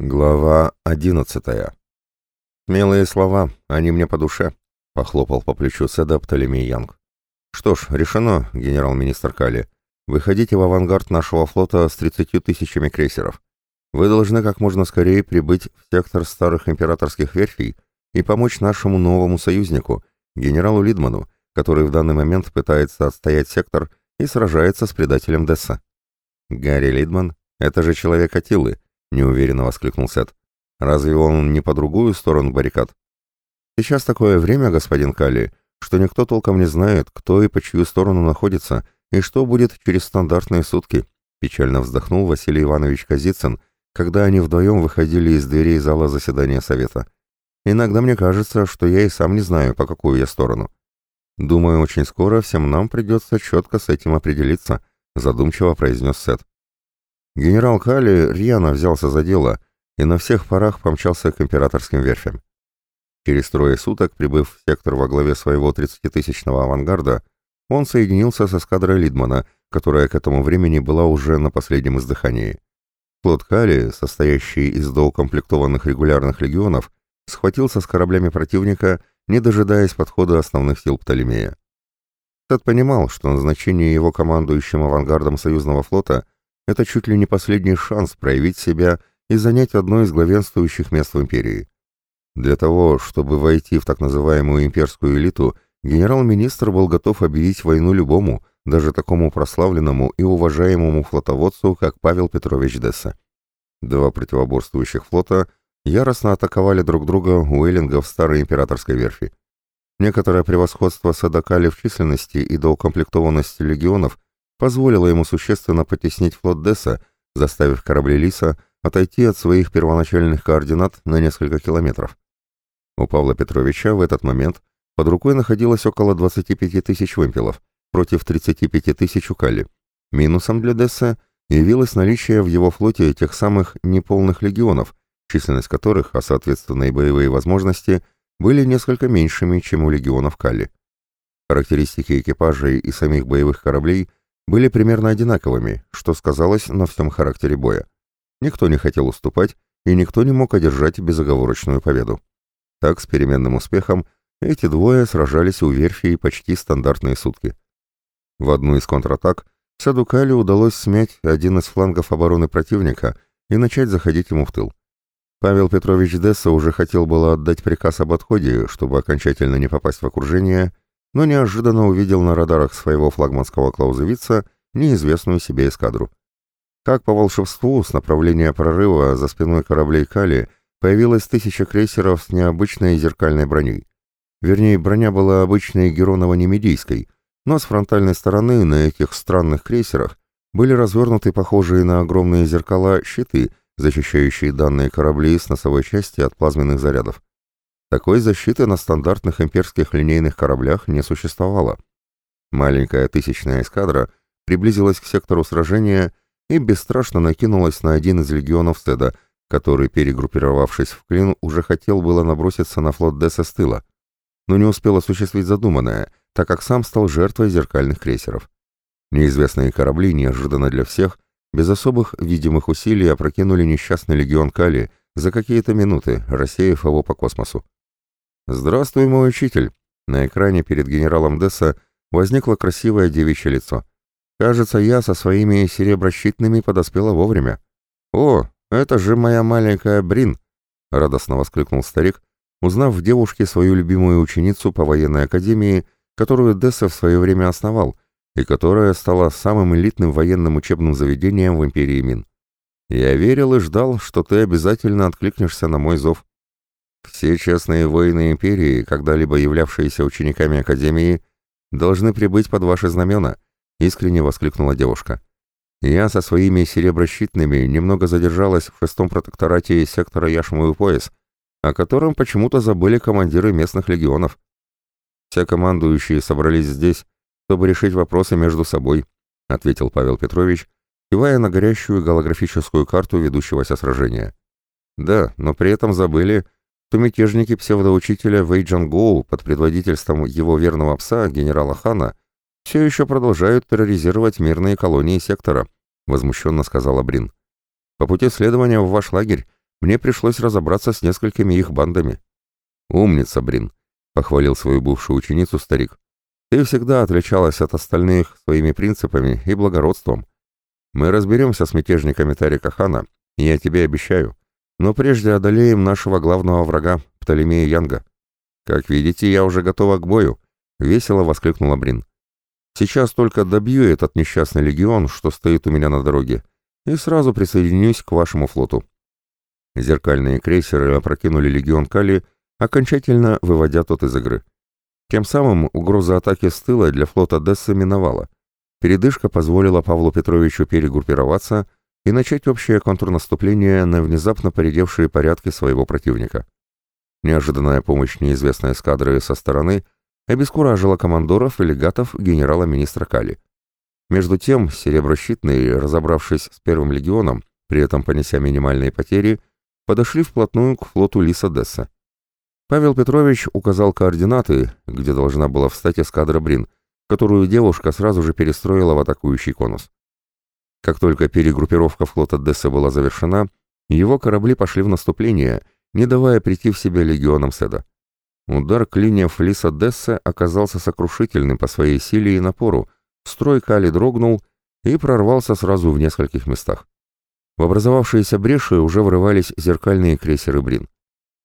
Глава одиннадцатая. «Смелые слова, они мне по душе», — похлопал по плечу Седа Птолемей Янг. «Что ж, решено, генерал-министр Кали. Выходите в авангард нашего флота с тридцатью тысячами крейсеров. Вы должны как можно скорее прибыть в сектор старых императорских верфей и помочь нашему новому союзнику, генералу Лидману, который в данный момент пытается отстоять сектор и сражается с предателем Десса». «Гарри Лидман? Это же человек Атилы», — неуверенно воскликнул Сет. «Разве он не по другую сторону баррикад?» «Сейчас такое время, господин Калли, что никто толком не знает, кто и по чью сторону находится, и что будет через стандартные сутки», — печально вздохнул Василий Иванович Казицын, когда они вдвоем выходили из дверей зала заседания Совета. «Иногда мне кажется, что я и сам не знаю, по какую я сторону. Думаю, очень скоро всем нам придется четко с этим определиться», — задумчиво произнес Сет. Генерал Кали рьяно взялся за дело и на всех парах помчался к императорским верфям. Через трое суток, прибыв в сектор во главе своего 30-тысячного авангарда, он соединился с эскадрой Лидмана, которая к этому времени была уже на последнем издыхании. Флот Кали, состоящий из доукомплектованных регулярных легионов, схватился с кораблями противника, не дожидаясь подхода основных сил Птолемея. Тед понимал, что назначение его командующим авангардом союзного флота – это чуть ли не последний шанс проявить себя и занять одно из главенствующих мест в империи. Для того, чтобы войти в так называемую имперскую элиту, генерал-министр был готов объявить войну любому, даже такому прославленному и уважаемому флотоводцу, как Павел Петрович Десса. Два противоборствующих флота яростно атаковали друг друга у эллингов старой императорской верфи. Некоторое превосходство Садакали в численности и доукомплектованности легионов позволило ему существенно потеснить флот Десса, заставив корабли Лиса отойти от своих первоначальных координат на несколько километров. У Павла Петровича в этот момент под рукой находилось около 25 тысяч вымпелов против 35 тысяч у Калли. Минусом для Десса явилось наличие в его флоте тех самых неполных легионов, численность которых, а соответственно и боевые возможности, были несколько меньшими, чем у легионов Калли. Характеристики экипажей и самих боевых кораблей были примерно одинаковыми, что сказалось на всем характере боя. Никто не хотел уступать, и никто не мог одержать безоговорочную победу. Так, с переменным успехом, эти двое сражались у верфи почти стандартные сутки. В одну из контратак Садукали удалось смять один из флангов обороны противника и начать заходить ему в тыл. Павел Петрович Десса уже хотел было отдать приказ об отходе, чтобы окончательно не попасть в окружение, но неожиданно увидел на радарах своего флагманского клаузевица неизвестную себе эскадру. Как по волшебству с направления прорыва за спиной кораблей Кали появилась тысяча крейсеров с необычной зеркальной броней. Вернее, броня была обычной Героново-Немедийской, но с фронтальной стороны на этих странных крейсерах были развернуты похожие на огромные зеркала щиты, защищающие данные корабли с носовой части от плазменных зарядов. Такой защиты на стандартных имперских линейных кораблях не существовало. Маленькая тысячная эскадра приблизилась к сектору сражения и бесстрашно накинулась на один из легионов Седа, который, перегруппировавшись в клин, уже хотел было наброситься на флот Десса с тыла, но не успел осуществить задуманное, так как сам стал жертвой зеркальных крейсеров. Неизвестные корабли, неожиданно для всех, без особых видимых усилий опрокинули несчастный легион Кали за какие-то минуты, рассеяв его по космосу. «Здравствуй, мой учитель!» На экране перед генералом Десса возникло красивое девичье лицо. «Кажется, я со своими сереброщитными подоспела вовремя». «О, это же моя маленькая Брин!» — радостно воскликнул старик, узнав в девушке свою любимую ученицу по военной академии, которую Десса в свое время основал, и которая стала самым элитным военным учебным заведением в империи Мин. «Я верил и ждал, что ты обязательно откликнешься на мой зов». Все честные воины империи, когда-либо являвшиеся учениками Академии, должны прибыть под ваши знамена», — искренне воскликнула девушка. «Я со своими сереброщитными немного задержалась в шестом протекторате сектора Яшмовый пояс, о котором почему-то забыли командиры местных легионов. Все командующие собрались здесь, чтобы решить вопросы между собой», — ответил Павел Петрович, кивая на горящую голографическую карту ведущегося сражения. «Да, но при этом забыли, то мятежники псевдоучителя Вейджан Гоу под предводительством его верного пса, генерала Хана, все еще продолжают терроризировать мирные колонии сектора, возмущенно сказала Брин. По пути следования в ваш лагерь мне пришлось разобраться с несколькими их бандами. «Умница, Брин», — похвалил свою бывшую ученицу старик. «Ты всегда отличалась от остальных своими принципами и благородством. Мы разберемся с мятежниками Тарика Хана, я тебе обещаю. Но прежде одолеем нашего главного врага, Птолемея Янга. Как видите, я уже готова к бою», — весело воскликнула Брин. «Сейчас только добью этот несчастный легион, что стоит у меня на дороге, и сразу присоединюсь к вашему флоту». Зеркальные крейсеры опрокинули легион Кали, окончательно выводя тот из игры. Тем самым угроза атаки с тыла для флота Дессы миновала. Передышка позволила Павлу Петровичу перегруппироваться и начать общее контрнаступление на внезапно поредевшие порядки своего противника. Неожиданная помощь неизвестной эскадры со стороны обескуражила командоров и легатов генерала-министра Кали. Между тем, Сереброщитный, разобравшись с первым легионом, при этом понеся минимальные потери, подошли вплотную к флоту Лиса Десса. Павел Петрович указал координаты, где должна была встать эскадра Брин, которую девушка сразу же перестроила в атакующий конус. Как только перегруппировка флота Десса была завершена, его корабли пошли в наступление, не давая прийти в себя легионам Седа. Удар клиньев Лиса Десса оказался сокрушительным по своей силе и напору, строй Кали дрогнул и прорвался сразу в нескольких местах. В образовавшиеся бреши уже врывались зеркальные крейсеры Брин.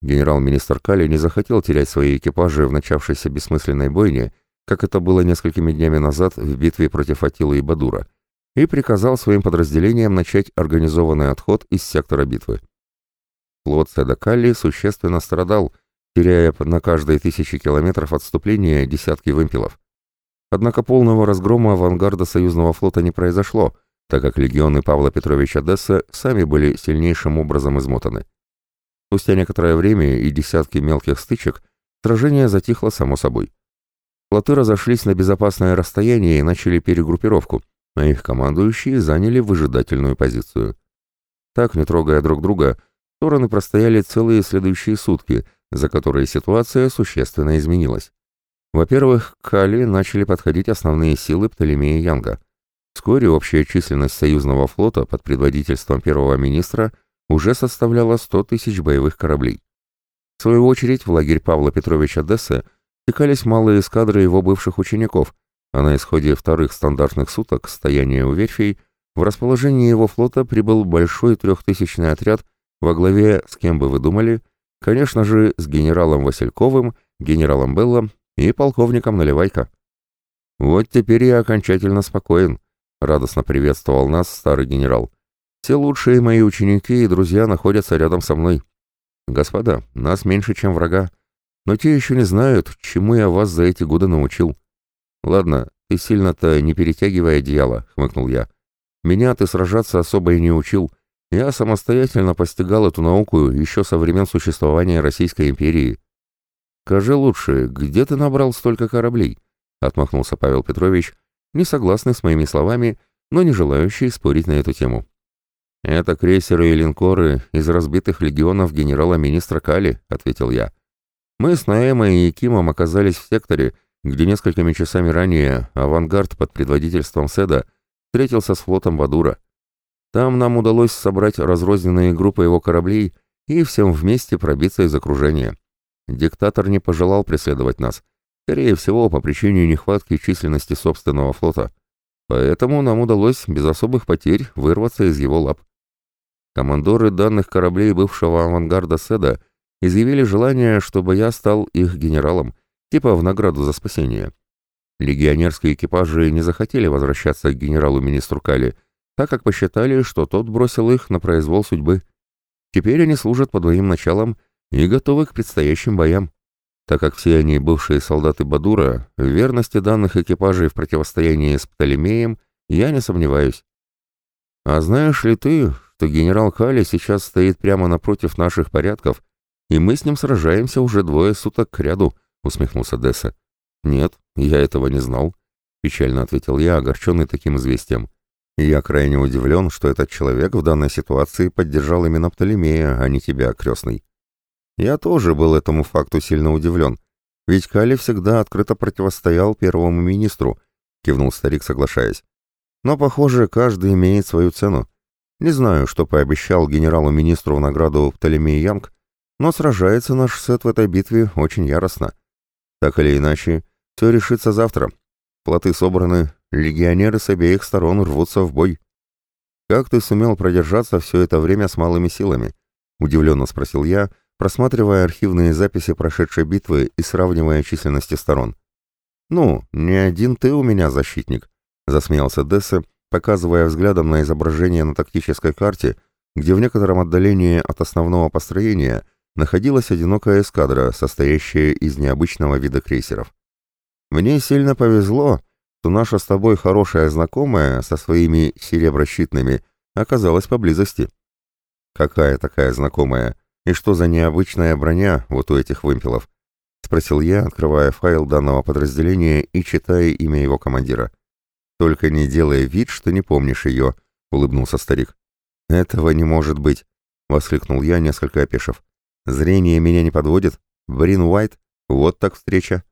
Генерал-министр Кали не захотел терять свои экипажи в начавшейся бессмысленной бойне, как это было несколькими днями назад в битве против Атилы и Бадура, и приказал своим подразделениям начать организованный отход из сектора битвы. Флот Седа Калли существенно страдал, теряя на каждые тысячи километров отступления десятки вымпелов. Однако полного разгрома авангарда союзного флота не произошло – так как легионы Павла Петровича Десса сами были сильнейшим образом измотаны. Спустя некоторое время и десятки мелких стычек сражение затихло само собой. Флоты разошлись на безопасное расстояние и начали перегруппировку, а их командующие заняли выжидательную позицию. Так, не трогая друг друга, стороны простояли целые следующие сутки, за которые ситуация существенно изменилась. Во-первых, к Кали начали подходить основные силы Птолемея Янга – Вскоре общая численность союзного флота под предводительством первого министра уже составляла 100 тысяч боевых кораблей. В свою очередь в лагерь Павла Петровича Десса стекались малые эскадры его бывших учеников, а на исходе вторых стандартных суток стояния у верфей в расположении его флота прибыл большой трехтысячный отряд во главе, с кем бы вы думали, конечно же, с генералом Васильковым, генералом Беллом и полковником Наливайко. Вот теперь я окончательно спокоен. — радостно приветствовал нас старый генерал. «Все лучшие мои ученики и друзья находятся рядом со мной. Господа, нас меньше, чем врага, но те еще не знают, чему я вас за эти годы научил». «Ладно, ты сильно-то не перетягивай одеяло», — хмыкнул я. «Меня ты сражаться особо и не учил. Я самостоятельно постигал эту науку еще со времен существования Российской империи». «Скажи лучше, где ты набрал столько кораблей?» — отмахнулся Павел Петрович, — не согласны с моими словами, но не желающие спорить на эту тему. «Это крейсеры и линкоры из разбитых легионов генерала-министра Кали», — ответил я. «Мы с Наэмой и Якимом оказались в секторе, где несколькими часами ранее авангард под предводительством Седа встретился с флотом Бадура. Там нам удалось собрать разрозненные группы его кораблей и всем вместе пробиться из окружения. Диктатор не пожелал преследовать нас, Скорее всего, по причине нехватки численности собственного флота. Поэтому нам удалось без особых потерь вырваться из его лап. Командоры данных кораблей бывшего авангарда Седа изъявили желание, чтобы я стал их генералом, типа в награду за спасение. Легионерские экипажи не захотели возвращаться к генералу-министру Кали, так как посчитали, что тот бросил их на произвол судьбы. Теперь они служат под моим началом и готовы к предстоящим боям так как все они бывшие солдаты Бадура, в верности данных экипажей в противостоянии с Птолемеем я не сомневаюсь. А знаешь ли ты, что генерал Кали сейчас стоит прямо напротив наших порядков, и мы с ним сражаемся уже двое суток к ряду, усмехнулся Десса. Нет, я этого не знал, печально ответил я, огорченный таким известием. Я крайне удивлен, что этот человек в данной ситуации поддержал именно Птолемея, а не тебя, крестный. Я тоже был этому факту сильно удивлен, ведь Кали всегда открыто противостоял первому министру, кивнул старик, соглашаясь. Но, похоже, каждый имеет свою цену. Не знаю, что пообещал генералу-министру в награду Птолемей Янг, но сражается наш Сет в этой битве очень яростно. Так или иначе, все решится завтра. Плоты собраны, легионеры с обеих сторон рвутся в бой. «Как ты сумел продержаться все это время с малыми силами?» — удивленно спросил я, просматривая архивные записи прошедшей битвы и сравнивая численности сторон. «Ну, не один ты у меня защитник», — засмеялся Дессе, показывая взглядом на изображение на тактической карте, где в некотором отдалении от основного построения находилась одинокая эскадра, состоящая из необычного вида крейсеров. «Мне сильно повезло, что наша с тобой хорошая знакомая со своими сереброщитными оказалась поблизости». «Какая такая знакомая? И что за необычная броня вот у этих вымпелов?» — спросил я, открывая файл данного подразделения и читая имя его командира. «Только не делай вид, что не помнишь ее», — улыбнулся старик. «Этого не может быть», — воскликнул я, несколько опешив. «Зрение меня не подводит. Брин Уайт? Вот так встреча».